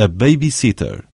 A babysitter.